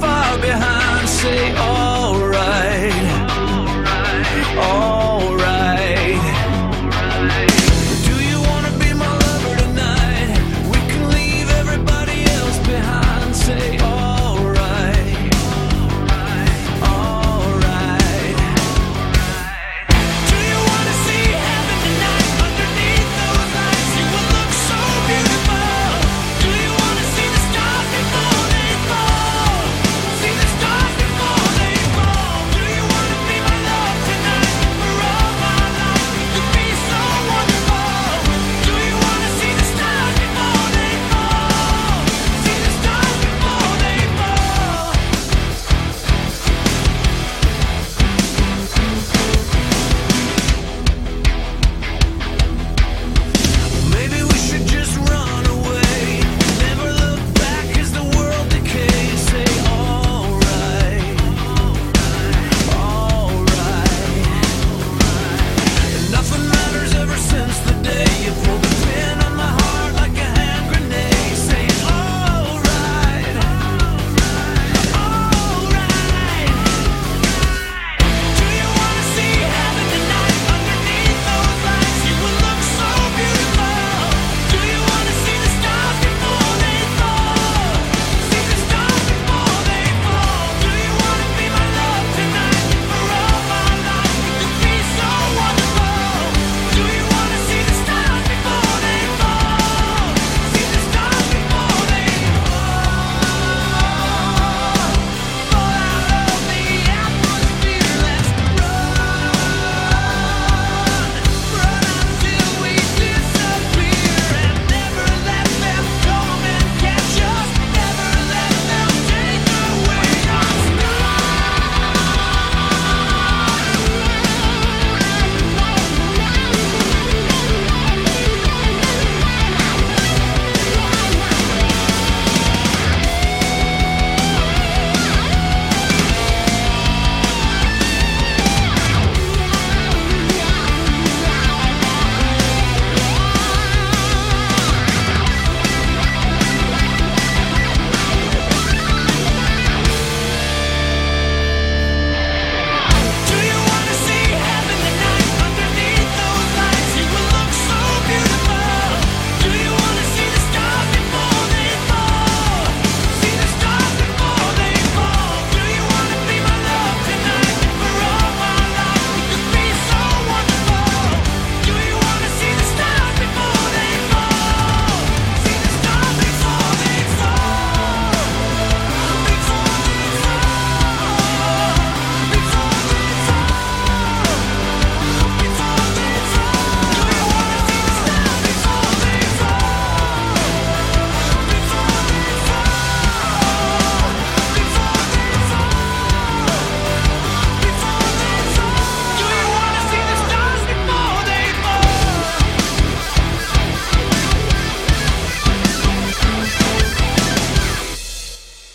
far behind, say all.